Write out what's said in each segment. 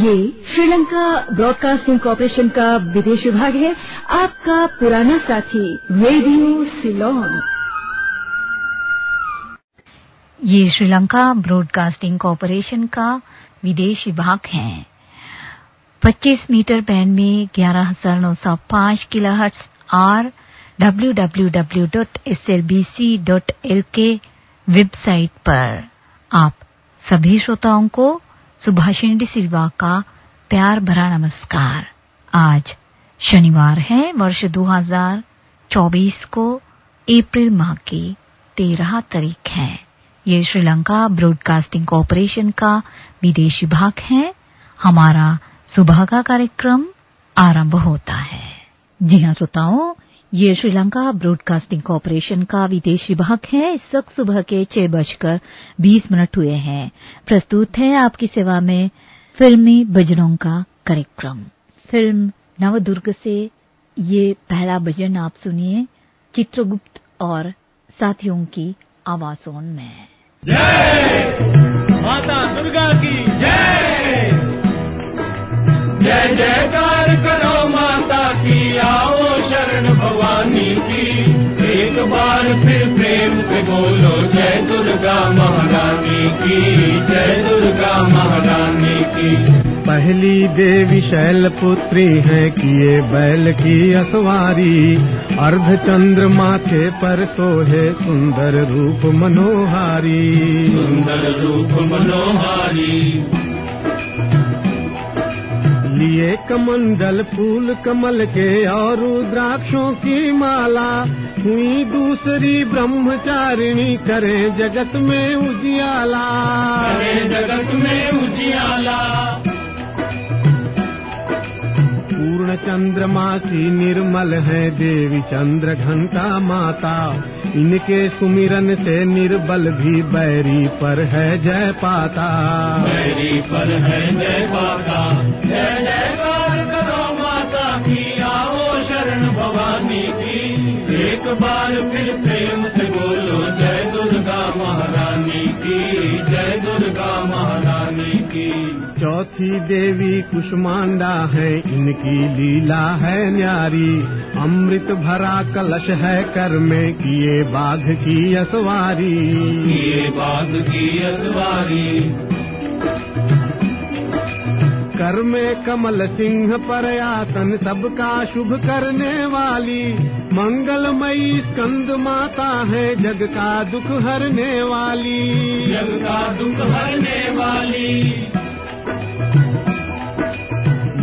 ये Sri Lanka broadcasting corporation का विदेश विभाग है। आपका पुराना साथी, रेडियो सिलोन। ये श्रीलंका ब्रॉडकास्टिंग कॉरपोरेशन का विदेश विभाग है। 25 मीटर बैंड में 11905 किलोहर्ट्ज और www.slbc.lk वेबसाइट पर। आप सभी श्रोताओं को सुभाषिणी सिल्वा का प्यार भरा नमस्कार। आज शनिवार है, वर्ष 2024 को अप्रैल माह की तेरह तारीख है। ये श्रीलंका ब्रॉडकास्टिंग कॉरपोरेशन का विदेश विभाग है। हमारा सुबह का कार्यक्रम आरंभ होता है। जी हाँ श्रोताओं ये श्रीलंका ब्रॉडकास्टिंग कॉरपोरेशन का विदेश विभाग है। इस वक्त सुबह के छह बजकर बीस मिनट हुए हैं। प्रस्तुत है आपकी सेवा में फिल्मी भजनों का कार्यक्रम। फ़िल्म नवदुर्ग से ये पहला भजन आप सुनिए, चित्रगुप्त और साथियों की आवाजों में। जय माता दुर्गा की जय। जय जयकार बोलो जय दुर्गा महारानी की जय दुर्गा महारानी की। पहली देवी शैल पुत्री है किए बैल की असवारी। अर्ध चंद्र माथे पर सोहे सुंदर रूप मनोहारी। सुंदर रूप मनोहारी। लिए कमंडल फूल कमल के और रुद्राक्षों की माला। हुई दूसरी ब्रह्मचारिणी करे जगत में उजियाला। अरे जगत में उजियाला। पूर्ण चंद्रमा की निर्मल है देवी चंद्र घंटा माता। इनके सुमिरन से निर्बल भी बैरी पर है जय पाता। बैरी पर है जय पाता। जय जयकार एक बार फिर प्रेम से बोलो जय दुर्गा महारानी की जय दुर्गा महारानी की। चौथी देवी कुष्मांडा है इनकी लीला है न्यारी। अमृत भरा कलश है कर में किए बाघ की असवारी। ये बाग की अखबारी कर में कमल सिंह पर आसन सबका शुभ करने वाली। मंगलमयी स्कंद माता है जग का दुख हरने वाली। जग का दुख हरने वाली।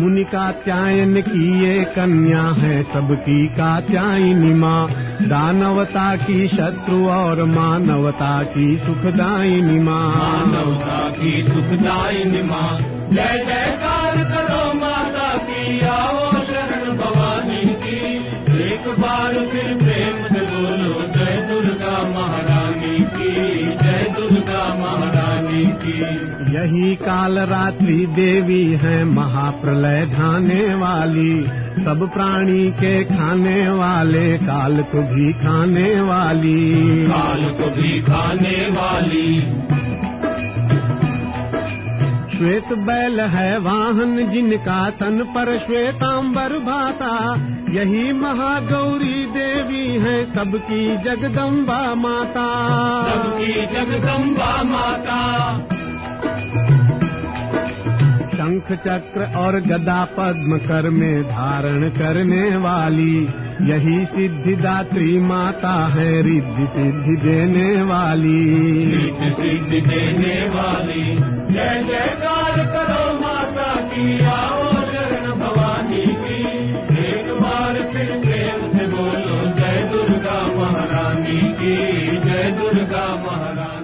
मुनि का त्यायन की ये कन्या है सबकी का कात्यायनी माँ दानवता की शत्रु और मानवता की सुखदायिनी माँ मानवता की सुखदायिनी माँ जय जयकार करो माता की आओ शरण भवानी की। एक बार फिर प्रेम से बोलो जय दुर्गा महारानी की जय दुर्गा महारानी की। यही काल रात्रि देवी है महाप्रलय ढाने वाली। सब प्राणी के खाने वाले काल को भी खाने वाली। काल को भी खाने वाली। श्वेत बैल है वाहन जिनका तन पर श्वेतांबर भाता। यही महागौरी देवी है सबकी जगदम्बा माता। सबकी जगदम्बा माता। शंख चक्र और गदा पद्म कर में धारण करने वाली। यही सिद्धिदात्री माता है, रिद्धि सिद्धि देने वाली। सिद्धि देने वाली। जय जयकार करो माता की, आओ शरण भवानी की। एक बार फिर प्रेम से बोलो, जय दुर्गा महारानी की, जय दुर्गा महारानी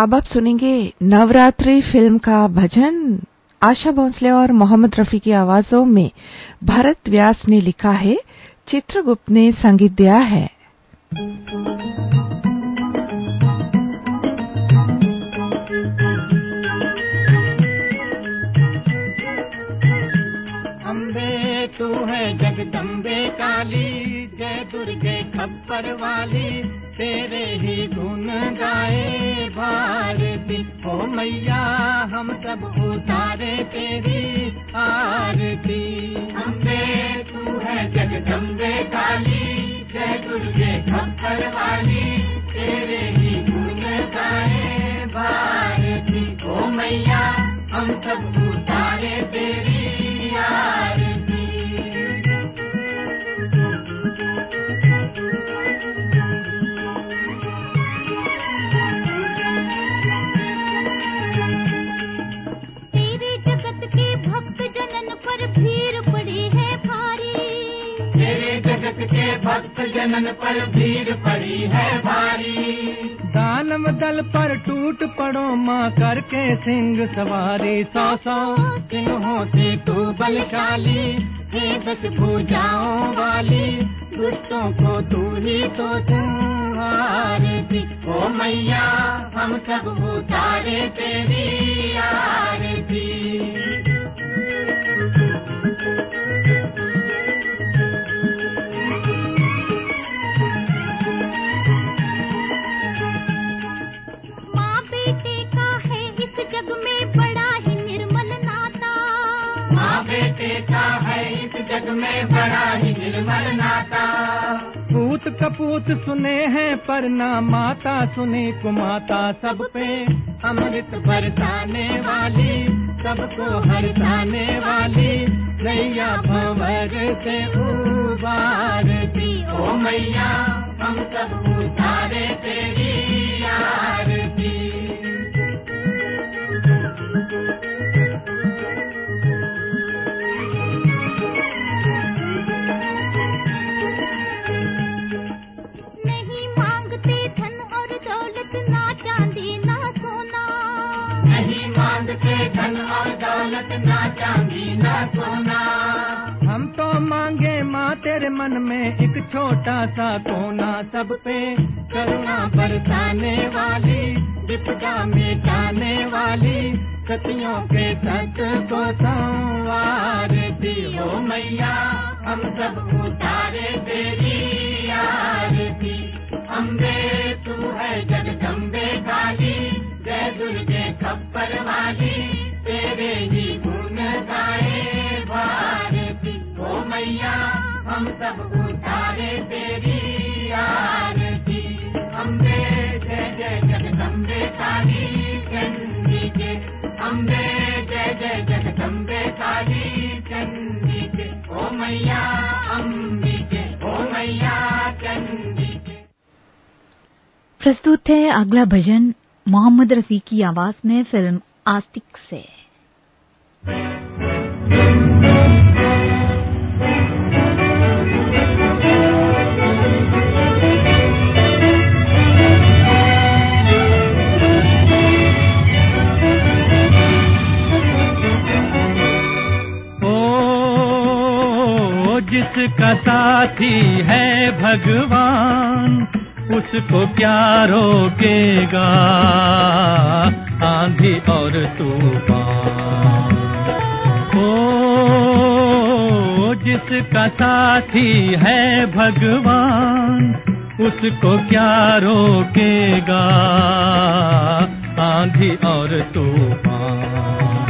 अब आप सुनेंगे नवरात्रि फ़िल्म का भजन। आशा भोंसले और मोहम्मद रफी की आवाजों में भरत व्यास ने लिखा है, चित्रगुप्त ने संगीत दिया है। अम्बे, तू है जगदम्बे काली, जय दुर्गे खप्पर वाली। तेरे ही गुण गाए भारती। ओ मैया, हम सब उतारे तेरी आरती। अम्बे तू है जगदम्बे काली, जय दुर्गे खप्पर वाली तेरे ही गुण गाए भारती। ओ मैया, हम सब उतारे तेरी जनन पर भीड़ पड़ी है भारी। दानव दल पर टूट पड़ो माँ करके सिंह सवारी सौ सौ सिंहों से तू बलशाली हे दस वाली। दुष्टों को तू ही तो संहारती ओ मैया हम सब उतारे तेरी आरती। है इस जग में बड़ा ही निर्मल नाता। पूत कपूत सुने हैं, पर ना माता सुने कुमाता। सब पे अमृत बरसाने वाली, सबको हरसाने वाली नैया भंवर से उबारती। ओ मैया, हम सब उतारे तेरी आरती मन में एक छोटा सा कोना सब पे। करुणा बरसाने वाली विपदा मिटाने वाली, सतियों के सत को संवारती हो मैया। हम सब उतारे तेरी आरती। अम्बे, तू है जगदम्बे काली, जय दुर्गे खप्पर वाली, तेरे ही प्रस्तुत है अगला भजन मोहम्मद रफी की आवाज़ में फ़िल्म आस्तिक से। साथी है भगवान, उसको क्या रोकेगा आंधी और तूफ़ान। ओ, जिसका साथी है भगवान, उसको क्या रोकेगा आंधी और तूफ़ान।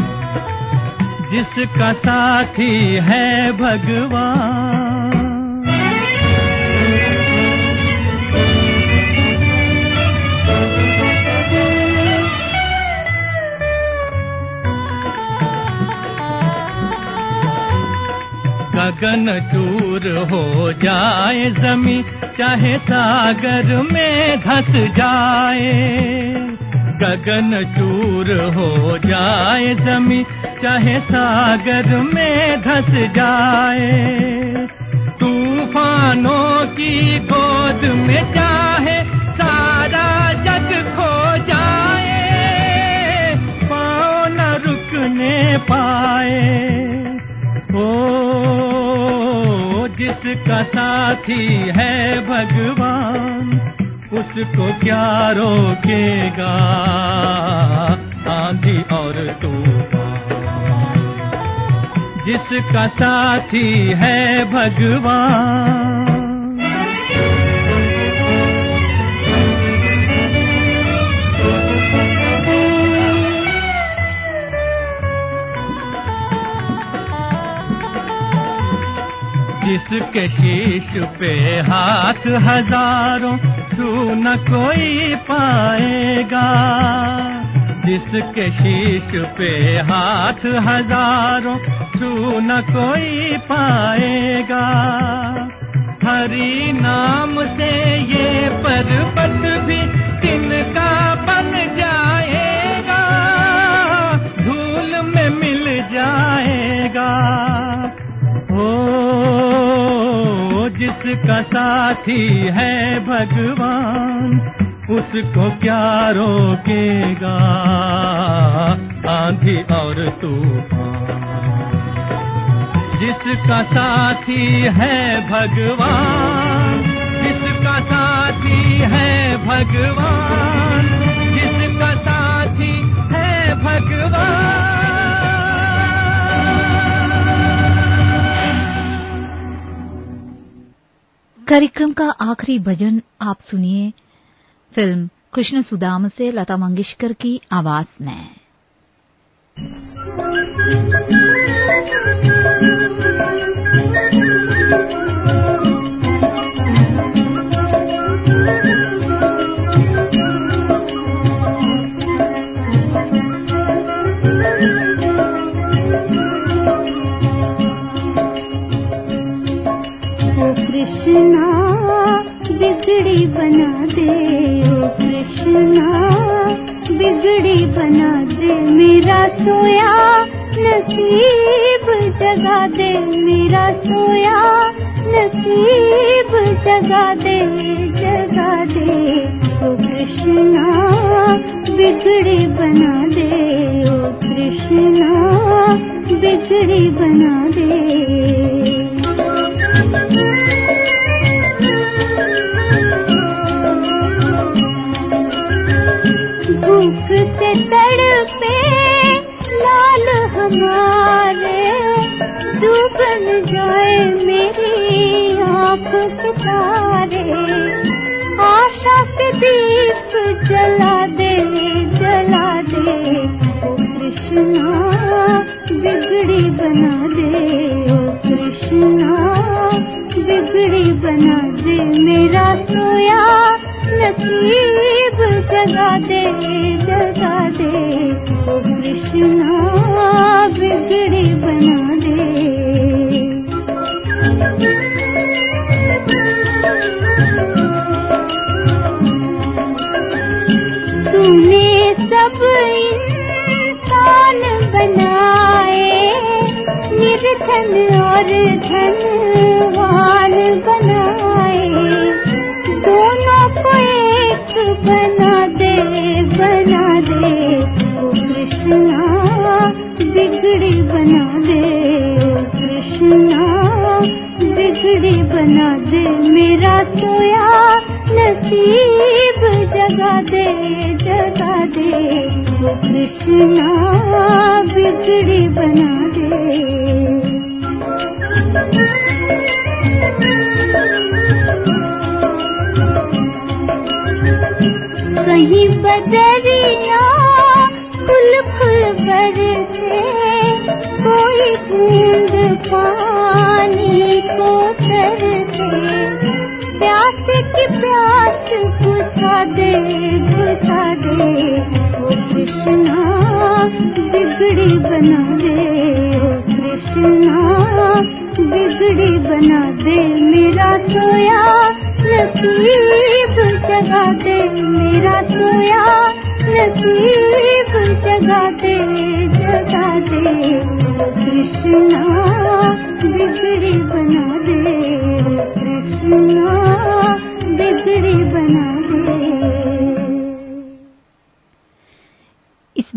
जिसका साथी है भगवान गगन चूर हो जाए जमी चाहे सागर में धस जाए। गगन चूर हो जाए जमी चाहे सागर में धस जाए। तूफानों की गोद में चाहे सारा जग खो जाए पाओ न रुकने पाए। ओ जिसका साथी है भगवान। उसको क्या रोकेगा? आंधी और तूफ़ान। जिसका साथी है भगवान जिसके शीश पे हाथ हज़ारों तू न कोई पाएगा। जिसके शीश पे हाथ हज़ारों तू न कोई पाएगा। हरी नाम से ये पर्वत साथी है भगवान, उसको क्या रोकेगा आंधी और तूफ़ान। जिसका साथी है भगवान, जिसका साथी है भगवान कार्यक्रम का आखिरी भजन आप सुनिए। फ़िल्म कृष्ण सुदाम से लता मंगेशकर की आवाज़ में। कृष्णा जगा दे जगा दे कृष्णा बिगड़ी बना दे। तूने सब इंसान बनाए, निर्धन और धनवान कृष्णा बिगड़ी बना दे।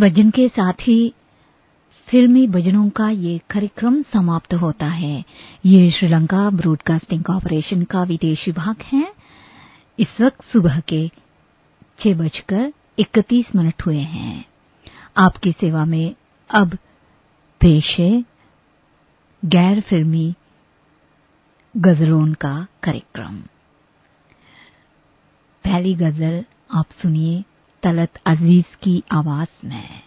भजन के साथ ही फिल्मी भजनों का ये कार्यक्रम समाप्त होता है। ये श्रीलंका ब्रॉडकास्टिंग कॉरपोरेशन का विदेश विभाग है। इस वक्त सुबह के छह बजकर इकतीस मिनट हुए हैं। आपकी सेवा में अब पेश है गैर फिल्मी गजलों का कार्यक्रम। पहली गज़ल आप सुनिए। तलत अज़ीज़ की आवाज़ में।